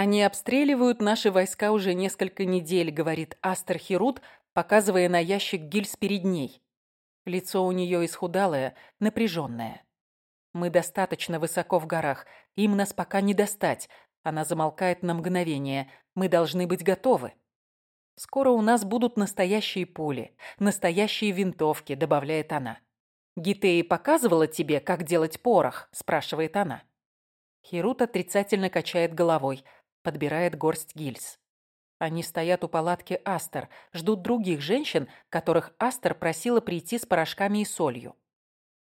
«Они обстреливают наши войска уже несколько недель», — говорит Астер Херут, показывая на ящик гильз перед ней. Лицо у нее исхудалое, напряженное. «Мы достаточно высоко в горах. Им нас пока не достать». Она замолкает на мгновение. «Мы должны быть готовы». «Скоро у нас будут настоящие пули, настоящие винтовки», — добавляет она. «Гитеи показывала тебе, как делать порох?» – спрашивает она. Хирут отрицательно качает головой, подбирает горсть гильз. Они стоят у палатки Астер, ждут других женщин, которых Астер просила прийти с порошками и солью.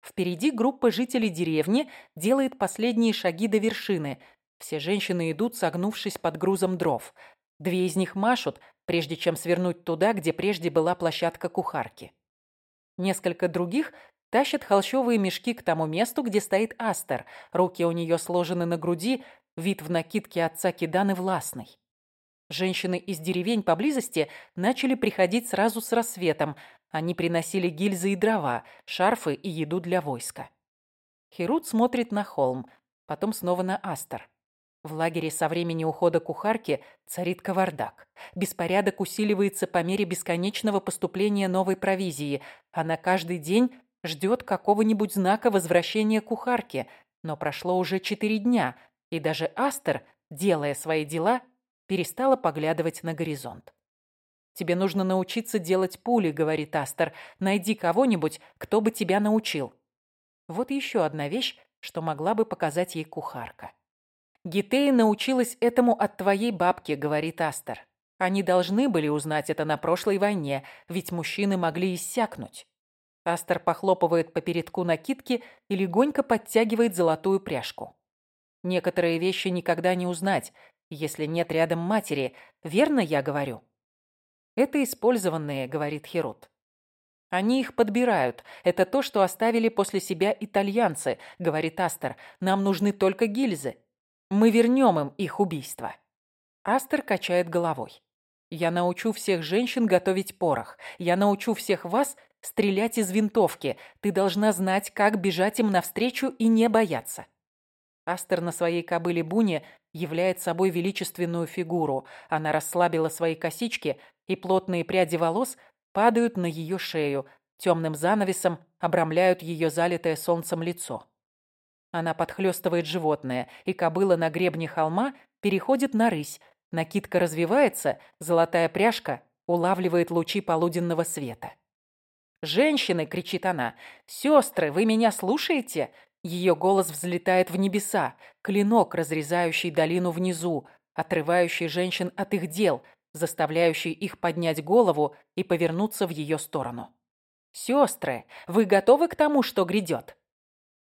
Впереди группа жителей деревни делает последние шаги до вершины. Все женщины идут, согнувшись под грузом дров. Две из них машут, прежде чем свернуть туда, где прежде была площадка кухарки. Несколько других Тащит холщовые мешки к тому месту, где стоит Астер. Руки у нее сложены на груди, вид в накидке отца Киданы властный. Женщины из деревень поблизости начали приходить сразу с рассветом. Они приносили гильзы и дрова, шарфы и еду для войска. Херут смотрит на холм, потом снова на Астер. В лагере со времени ухода кухарки царит кавардак. Беспорядок усиливается по мере бесконечного поступления новой провизии. Она каждый день ждет какого-нибудь знака возвращения кухарки, но прошло уже четыре дня, и даже Астер, делая свои дела, перестала поглядывать на горизонт. «Тебе нужно научиться делать пули», — говорит Астер. «Найди кого-нибудь, кто бы тебя научил». Вот еще одна вещь, что могла бы показать ей кухарка. «Гитея научилась этому от твоей бабки», — говорит Астер. «Они должны были узнать это на прошлой войне, ведь мужчины могли иссякнуть. Астер похлопывает по передку накидки и легонько подтягивает золотую пряжку. Некоторые вещи никогда не узнать, если нет рядом матери. Верно я говорю? Это использованные, говорит Херут. Они их подбирают. Это то, что оставили после себя итальянцы, говорит Астер. Нам нужны только гильзы. Мы вернем им их убийство. Астер качает головой. Я научу всех женщин готовить порох. Я научу всех вас стрелять из винтовки. Ты должна знать, как бежать им навстречу и не бояться. Астер на своей кобыле Буне являет собой величественную фигуру. Она расслабила свои косички, и плотные пряди волос падают на ее шею, темным занавесом обрамляют ее залитое солнцем лицо. Она подхлестывает животное, и кобыла на гребне холма переходит на рысь. Накидка развивается, золотая пряжка улавливает лучи полуденного света. «Женщины!» — кричит она. «Сестры, вы меня слушаете?» Ее голос взлетает в небеса, клинок, разрезающий долину внизу, отрывающий женщин от их дел, заставляющий их поднять голову и повернуться в ее сторону. «Сестры, вы готовы к тому, что грядет?»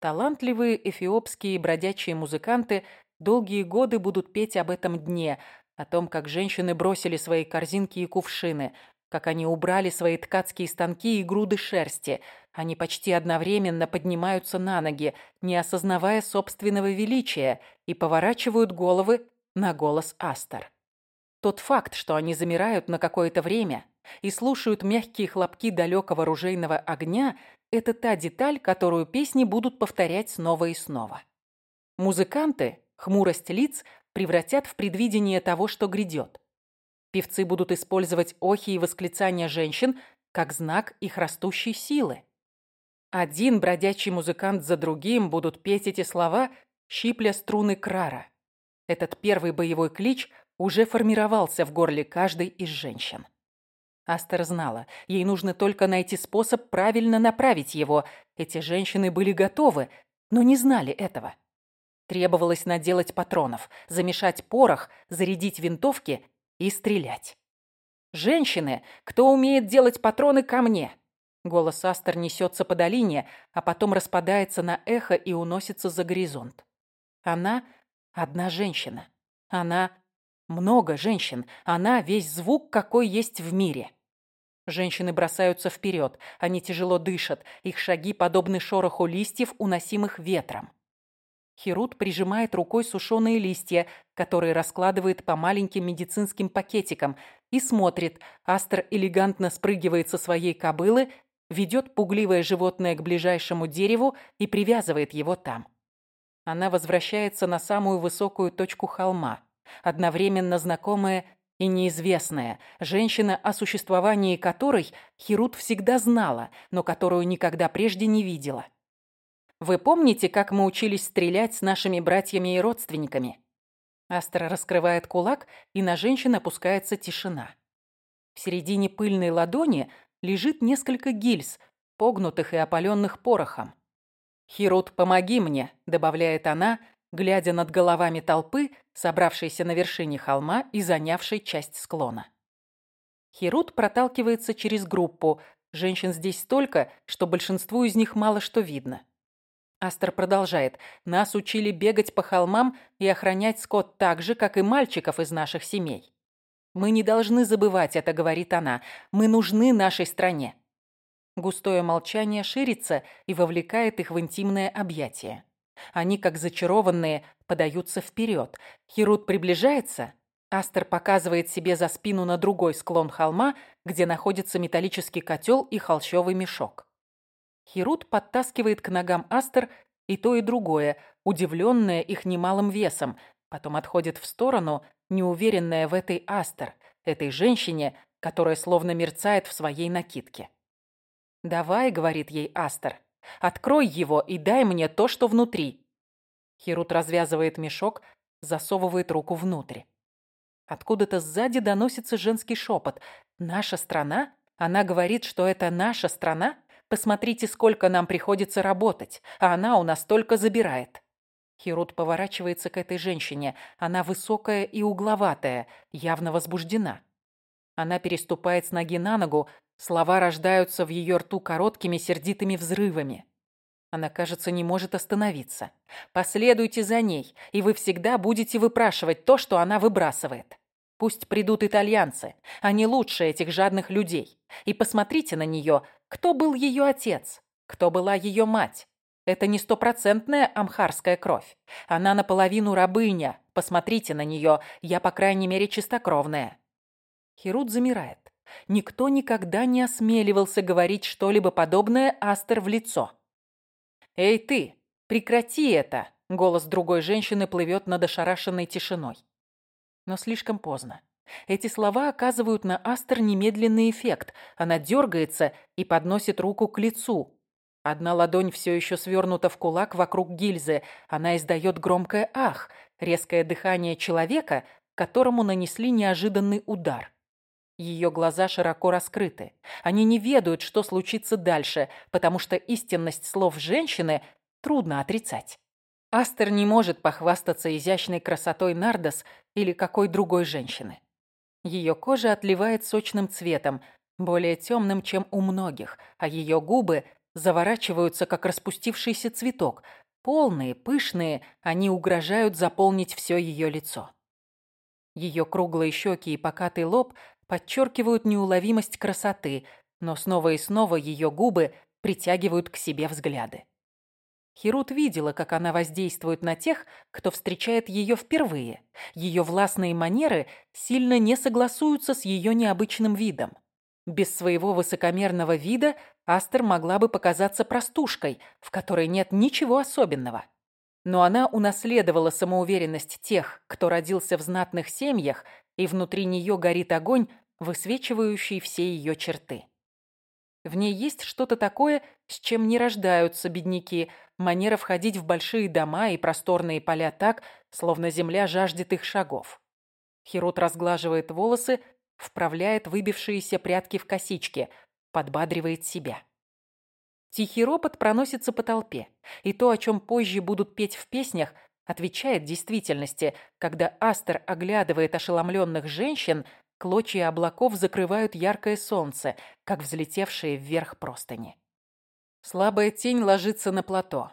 Талантливые эфиопские бродячие музыканты долгие годы будут петь об этом дне, о том, как женщины бросили свои корзинки и кувшины, как они убрали свои ткацкие станки и груды шерсти. Они почти одновременно поднимаются на ноги, не осознавая собственного величия, и поворачивают головы на голос Астер. Тот факт, что они замирают на какое-то время и слушают мягкие хлопки далекого ружейного огня, это та деталь, которую песни будут повторять снова и снова. Музыканты, хмурость лиц, превратят в предвидение того, что грядет. Певцы будут использовать охи и восклицания женщин как знак их растущей силы. Один бродячий музыкант за другим будут петь эти слова, щипля струны крара. Этот первый боевой клич уже формировался в горле каждой из женщин. Астер знала, ей нужно только найти способ правильно направить его. Эти женщины были готовы, но не знали этого. Требовалось наделать патронов, замешать порох, зарядить винтовки и стрелять. «Женщины, кто умеет делать патроны ко мне?» Голос Астер несется по долине, а потом распадается на эхо и уносится за горизонт. Она одна женщина. Она много женщин. Она весь звук, какой есть в мире. Женщины бросаются вперед. Они тяжело дышат. Их шаги подобны шороху листьев, уносимых ветром. Херут прижимает рукой сушеные листья, которые раскладывает по маленьким медицинским пакетикам, и смотрит. Астер элегантно спрыгивает со своей кобылы, ведет пугливое животное к ближайшему дереву и привязывает его там. Она возвращается на самую высокую точку холма. одновременно знакомая и неизвестная, женщина, о существовании которой Херут всегда знала, но которую никогда прежде не видела. Вы помните, как мы учились стрелять с нашими братьями и родственниками? Астра раскрывает кулак, и на женщин опускается тишина. В середине пыльной ладони лежит несколько гильз, погнутых и опаленных порохом. «Хирут, помоги мне», — добавляет она, глядя над головами толпы, собравшейся на вершине холма и занявшей часть склона. Хирут проталкивается через группу. Женщин здесь столько, что большинству из них мало что видно. Астер продолжает. «Нас учили бегать по холмам и охранять скот так же, как и мальчиков из наших семей. Мы не должны забывать это, говорит она. Мы нужны нашей стране». Густое молчание ширится и вовлекает их в интимное объятие. Они, как зачарованные, подаются вперед. Херут приближается. Астер показывает себе за спину на другой склон холма, где находится металлический котел и холщовый мешок. Хирут подтаскивает к ногам Астер и то, и другое, удивленная их немалым весом, потом отходит в сторону, неуверенная в этой Астер, этой женщине, которая словно мерцает в своей накидке. «Давай», — говорит ей Астер, — «открой его и дай мне то, что внутри». Хирут развязывает мешок, засовывает руку внутрь. Откуда-то сзади доносится женский шепот. «Наша страна? Она говорит, что это наша страна?» Посмотрите, сколько нам приходится работать, а она у нас только забирает». Хирут поворачивается к этой женщине. Она высокая и угловатая, явно возбуждена. Она переступает с ноги на ногу, слова рождаются в ее рту короткими сердитыми взрывами. Она, кажется, не может остановиться. Последуйте за ней, и вы всегда будете выпрашивать то, что она выбрасывает. Пусть придут итальянцы, они лучше этих жадных людей. И посмотрите на нее, кто был ее отец, кто была ее мать. Это не стопроцентная амхарская кровь. Она наполовину рабыня. Посмотрите на нее, я, по крайней мере, чистокровная. Херут замирает. Никто никогда не осмеливался говорить что-либо подобное Астер в лицо. «Эй ты, прекрати это!» Голос другой женщины плывет над ошарашенной тишиной. Но слишком поздно. Эти слова оказывают на Астер немедленный эффект. Она дергается и подносит руку к лицу. Одна ладонь все еще свернута в кулак вокруг гильзы. Она издает громкое «ах», резкое дыхание человека, которому нанесли неожиданный удар. Ее глаза широко раскрыты. Они не ведают, что случится дальше, потому что истинность слов женщины трудно отрицать. Астер не может похвастаться изящной красотой Нардос или какой другой женщины. Ее кожа отливает сочным цветом, более темным, чем у многих, а ее губы заворачиваются, как распустившийся цветок. Полные, пышные, они угрожают заполнить все ее лицо. Ее круглые щеки и покатый лоб подчеркивают неуловимость красоты, но снова и снова ее губы притягивают к себе взгляды. Херут видела, как она воздействует на тех, кто встречает ее впервые. Ее властные манеры сильно не согласуются с ее необычным видом. Без своего высокомерного вида Астер могла бы показаться простушкой, в которой нет ничего особенного. Но она унаследовала самоуверенность тех, кто родился в знатных семьях, и внутри нее горит огонь, высвечивающий все ее черты. В ней есть что-то такое, с чем не рождаются бедняки – манера входить в большие дома и просторные поля так, словно земля жаждет их шагов. Хирот разглаживает волосы, вправляет выбившиеся прятки в косички, подбадривает себя. Тихий ропот проносится по толпе, и то, о чем позже будут петь в песнях, отвечает действительности, когда Астер оглядывает ошеломленных женщин, клочья облаков закрывают яркое солнце, как взлетевшие вверх простыни. Слабая тень ложится на плато,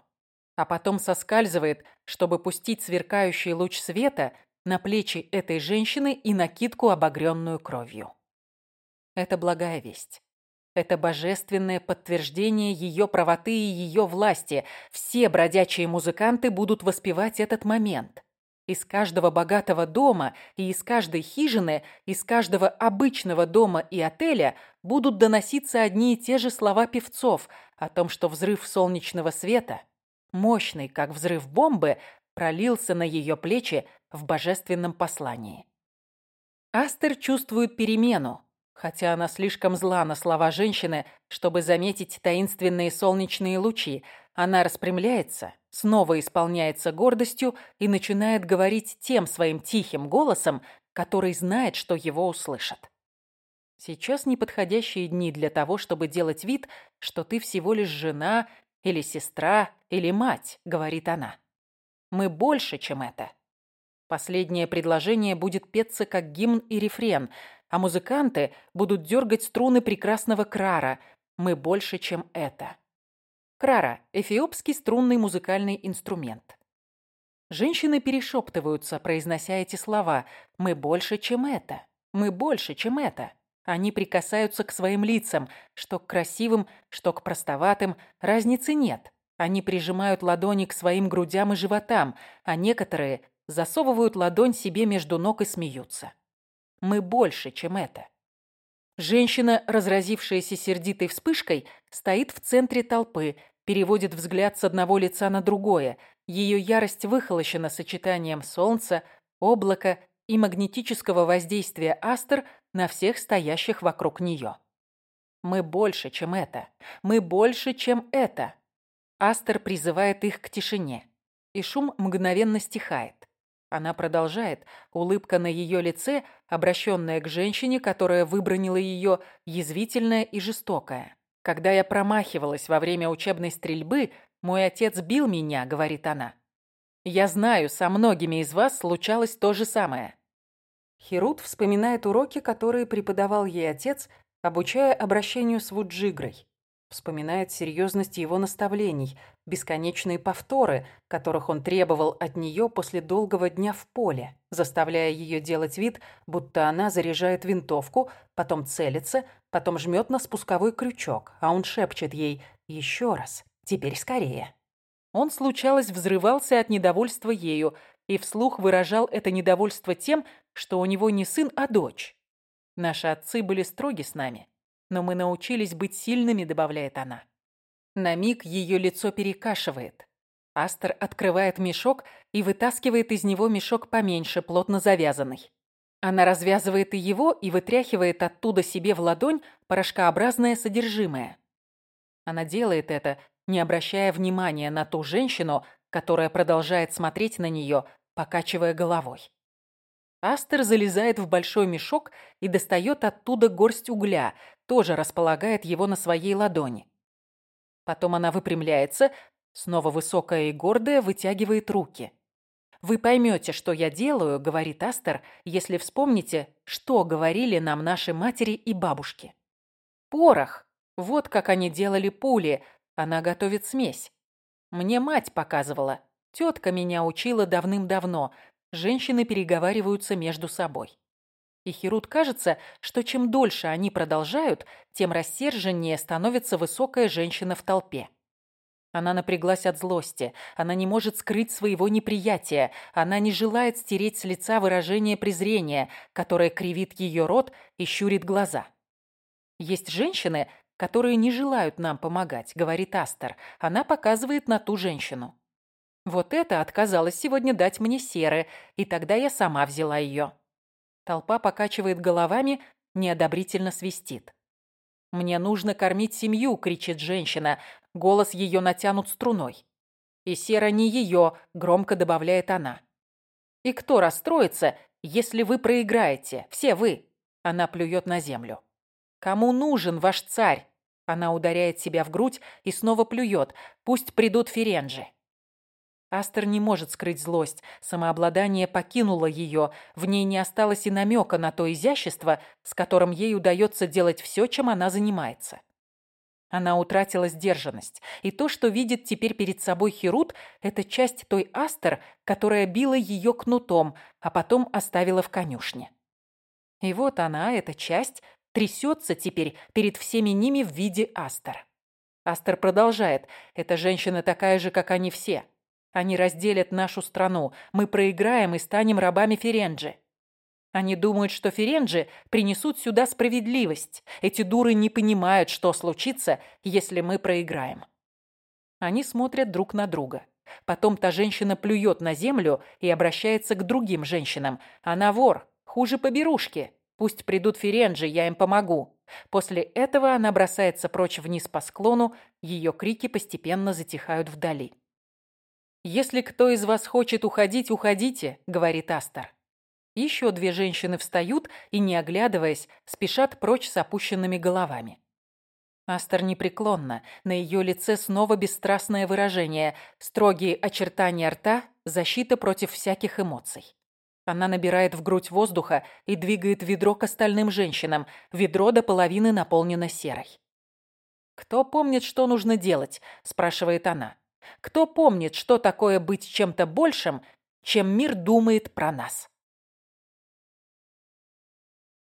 а потом соскальзывает, чтобы пустить сверкающий луч света на плечи этой женщины и накидку, обогренную кровью. Это благая весть. Это божественное подтверждение ее правоты и ее власти. Все бродячие музыканты будут воспевать этот момент. Из каждого богатого дома и из каждой хижины, из каждого обычного дома и отеля будут доноситься одни и те же слова певцов о том, что взрыв солнечного света, мощный, как взрыв бомбы, пролился на ее плечи в божественном послании. Астер чувствует перемену, хотя она слишком зла на слова женщины, чтобы заметить таинственные солнечные лучи. Она распрямляется, снова исполняется гордостью и начинает говорить тем своим тихим голосом, который знает, что его услышат. Сейчас неподходящие дни для того, чтобы делать вид, что ты всего лишь жена или сестра или мать, говорит она. Мы больше, чем это. Последнее предложение будет петься как гимн и рефрен, а музыканты будут дергать струны прекрасного крара. Мы больше, чем это. Крара – эфиопский струнный музыкальный инструмент. Женщины перешептываются, произнося эти слова. «Мы больше, чем это! Мы больше, чем это!» Они прикасаются к своим лицам, что к красивым, что к простоватым, разницы нет. Они прижимают ладони к своим грудям и животам, а некоторые засовывают ладонь себе между ног и смеются. Мы больше, чем это. Женщина, разразившаяся сердитой вспышкой, стоит в центре толпы, переводит взгляд с одного лица на другое. Ее ярость выхолощена сочетанием солнца, облака и магнетического воздействия астр на всех стоящих вокруг нее. Мы больше, чем это. Мы больше, чем это. Астер призывает их к тишине, и шум мгновенно стихает. Она продолжает, улыбка на ее лице, обращенная к женщине, которая выбронила ее, язвительная и жестокая. «Когда я промахивалась во время учебной стрельбы, мой отец бил меня», — говорит она. «Я знаю, со многими из вас случалось то же самое». Херут вспоминает уроки, которые преподавал ей отец, обучая обращению с Вуджигрой. Вспоминает серьезность его наставлений, бесконечные повторы, которых он требовал от нее после долгого дня в поле, заставляя ее делать вид, будто она заряжает винтовку, потом целится, потом жмет на спусковой крючок, а он шепчет ей «Еще раз, теперь скорее». Он, случалось, взрывался от недовольства ею и вслух выражал это недовольство тем, что у него не сын, а дочь. Наши отцы были строги с нами но мы научились быть сильными», — добавляет она. На миг ее лицо перекашивает. Астер открывает мешок и вытаскивает из него мешок поменьше, плотно завязанный. Она развязывает и его и вытряхивает оттуда себе в ладонь порошкообразное содержимое. Она делает это, не обращая внимания на ту женщину, которая продолжает смотреть на нее, покачивая головой. Астер залезает в большой мешок и достает оттуда горсть угля, тоже располагает его на своей ладони. Потом она выпрямляется, снова высокая и гордая, вытягивает руки. «Вы поймете, что я делаю», — говорит Астер, «если вспомните, что говорили нам наши матери и бабушки». «Порох! Вот как они делали пули. Она готовит смесь. Мне мать показывала. Тетка меня учила давным-давно. Женщины переговариваются между собой. И Херут кажется, что чем дольше они продолжают, тем рассерженнее становится высокая женщина в толпе. Она напряглась от злости. Она не может скрыть своего неприятия. Она не желает стереть с лица выражение презрения, которое кривит ее рот и щурит глаза. «Есть женщины, которые не желают нам помогать», — говорит Астер. Она показывает на ту женщину. «Вот это отказалась сегодня дать мне серы, и тогда я сама взяла ее». Толпа покачивает головами, неодобрительно свистит. «Мне нужно кормить семью!» — кричит женщина. Голос ее натянут струной. «И сера не ее!» — громко добавляет она. «И кто расстроится, если вы проиграете? Все вы!» Она плюет на землю. «Кому нужен ваш царь?» Она ударяет себя в грудь и снова плюет. «Пусть придут ференжи!» Астер не может скрыть злость. Самообладание покинуло ее. В ней не осталось и намека на то изящество, с которым ей удается делать все, чем она занимается. Она утратила сдержанность. И то, что видит теперь перед собой Херут, это часть той Астер, которая била ее кнутом, а потом оставила в конюшне. И вот она, эта часть, трясется теперь перед всеми ними в виде Астер. Астер продолжает. «Эта женщина такая же, как они все. Они разделят нашу страну. Мы проиграем и станем рабами Ференджи. Они думают, что Ференджи принесут сюда справедливость. Эти дуры не понимают, что случится, если мы проиграем. Они смотрят друг на друга. Потом та женщина плюет на землю и обращается к другим женщинам. Она вор, хуже поберушки. Пусть придут Ференджи, я им помогу. После этого она бросается прочь вниз по склону, ее крики постепенно затихают вдали. «Если кто из вас хочет уходить, уходите», — говорит Астер. Еще две женщины встают и, не оглядываясь, спешат прочь с опущенными головами. Астер непреклонна, на ее лице снова бесстрастное выражение, строгие очертания рта, защита против всяких эмоций. Она набирает в грудь воздуха и двигает ведро к остальным женщинам. Ведро до половины наполнено серой. «Кто помнит, что нужно делать?» – спрашивает она. «Кто помнит, что такое быть чем-то большим, чем мир думает про нас?»